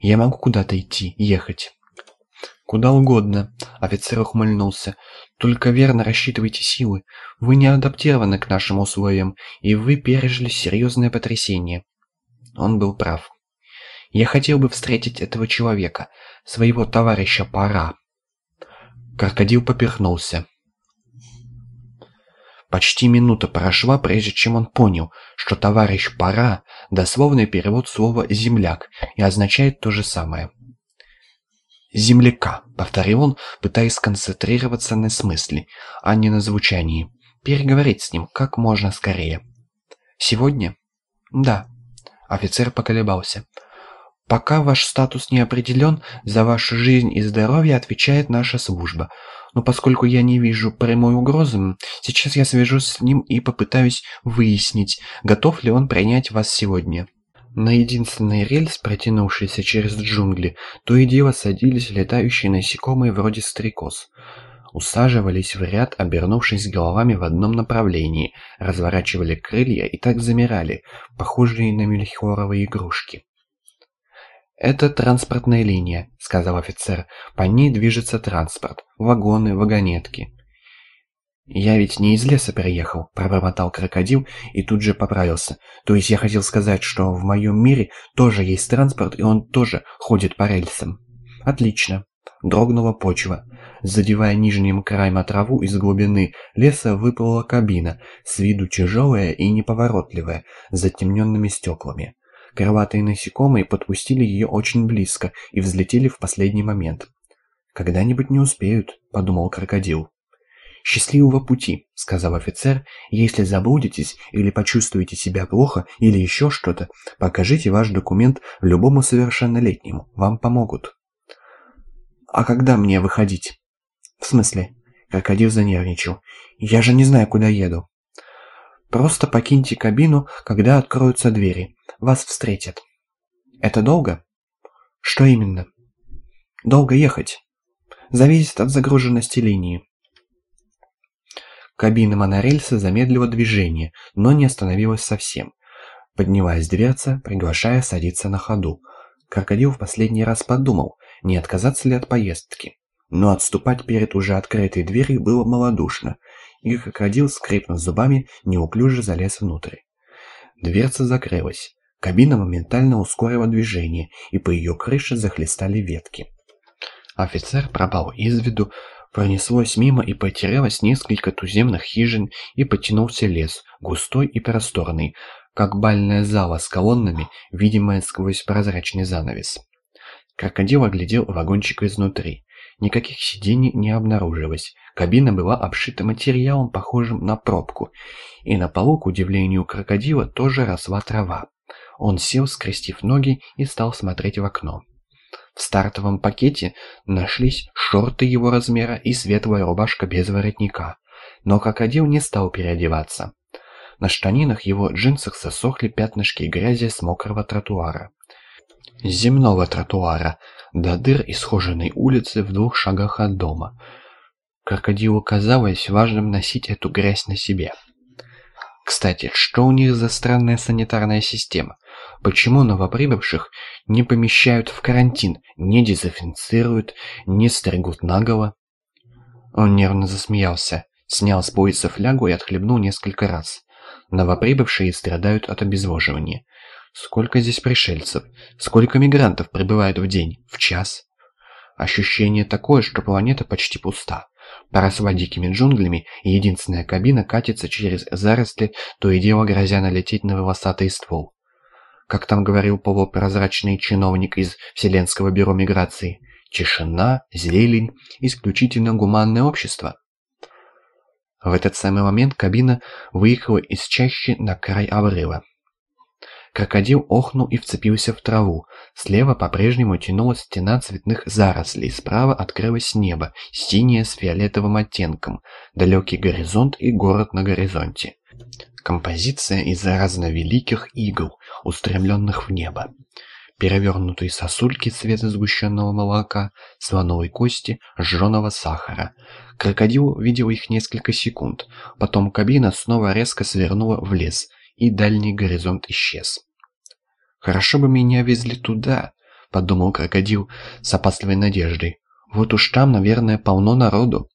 Я могу куда-то идти, ехать?» «Куда угодно», — офицер ухмыльнулся. «Только верно рассчитывайте силы. Вы не адаптированы к нашим условиям, и вы пережили серьезное потрясение». Он был прав. «Я хотел бы встретить этого человека, своего товарища Пора». Крокодил поперхнулся. Почти минута прошла, прежде чем он понял, что товарищ «пора» – дословный перевод слова «земляк» и означает то же самое. «Земляка», — повторил он, пытаясь сконцентрироваться на смысле, а не на звучании. «Переговорить с ним как можно скорее». «Сегодня?» «Да». Офицер поколебался. «Пока ваш статус не определен, за вашу жизнь и здоровье отвечает наша служба. Но поскольку я не вижу прямой угрозы, сейчас я свяжусь с ним и попытаюсь выяснить, готов ли он принять вас сегодня». На единственный рельс, протянувшийся через джунгли, то и дело садились летающие насекомые вроде стрекоз. Усаживались в ряд, обернувшись головами в одном направлении, разворачивали крылья и так замирали, похожие на мельхиоровые игрушки. «Это транспортная линия», — сказал офицер. «По ней движется транспорт, вагоны, вагонетки. «Я ведь не из леса приехал», — пробормотал крокодил и тут же поправился. «То есть я хотел сказать, что в моем мире тоже есть транспорт, и он тоже ходит по рельсам». «Отлично». Дрогнула почва. Задевая нижним краем о траву из глубины леса выплыла кабина, с виду тяжелая и неповоротливая, с затемненными стеклами. Крылатые насекомые подпустили ее очень близко и взлетели в последний момент. «Когда-нибудь не успеют», — подумал крокодил. «Счастливого пути», — сказал офицер. «Если заблудитесь или почувствуете себя плохо или еще что-то, покажите ваш документ любому совершеннолетнему. Вам помогут». «А когда мне выходить?» «В смысле?» Крокодил занервничал. «Я же не знаю, куда еду». «Просто покиньте кабину, когда откроются двери. Вас встретят». «Это долго?» «Что именно?» «Долго ехать. Зависит от загруженности линии». Кабина монорельса замедлила движение, но не остановилась совсем. Поднялась дверца, приглашая садиться на ходу. Крокодил в последний раз подумал, не отказаться ли от поездки. Но отступать перед уже открытой дверью было малодушно, и крокодил, скрипнув зубами, неуклюже залез внутрь. Дверца закрылась. Кабина моментально ускорила движение, и по ее крыше захлестали ветки. Офицер пропал из виду, Пронеслось мимо и потерялось несколько туземных хижин, и потянулся лес, густой и просторный, как бальная зала с колоннами, видимая сквозь прозрачный занавес. Крокодил оглядел вагончик изнутри. Никаких сидений не обнаружилось. Кабина была обшита материалом, похожим на пробку, и на полу, к удивлению крокодила, тоже росла трава. Он сел, скрестив ноги, и стал смотреть в окно. В стартовом пакете нашлись шорты его размера и светлая рубашка без воротника. Но крокодил не стал переодеваться. На штанинах его джинсах сосохли пятнышки грязи с мокрого тротуара. Земного тротуара, до дыр исхоженной улицы в двух шагах от дома. Крокодилу казалось важным носить эту грязь на себе. Кстати, что у них за странная санитарная система? Почему новоприбывших не помещают в карантин, не дезинфицируют, не стригут наголо? Он нервно засмеялся, снял с пояса флягу и отхлебнул несколько раз. Новоприбывшие страдают от обезвоживания. Сколько здесь пришельцев? Сколько мигрантов прибывает в день? В час? Ощущение такое, что планета почти пуста. Поросла дикими джунглями, и единственная кабина катится через заросли, то и дело грозя налететь на волосатый ствол как там говорил полупрозрачный чиновник из Вселенского бюро миграции. Тишина, зелень, исключительно гуманное общество. В этот самый момент кабина выехала из чащи на край обрыва. Крокодил охнул и вцепился в траву. Слева по-прежнему тянулась стена цветных зарослей, справа открылось небо, синее с фиолетовым оттенком, далекий горизонт и город на горизонте. Композиция из разновеликих игл, устремленных в небо. Перевернутые сосульки цвета сгущенного молока, слоновой кости, жженого сахара. Крокодил видел их несколько секунд, потом кабина снова резко свернула в лес, и дальний горизонт исчез. «Хорошо бы меня везли туда», подумал крокодил с опасливой надеждой. «Вот уж там, наверное, полно народу».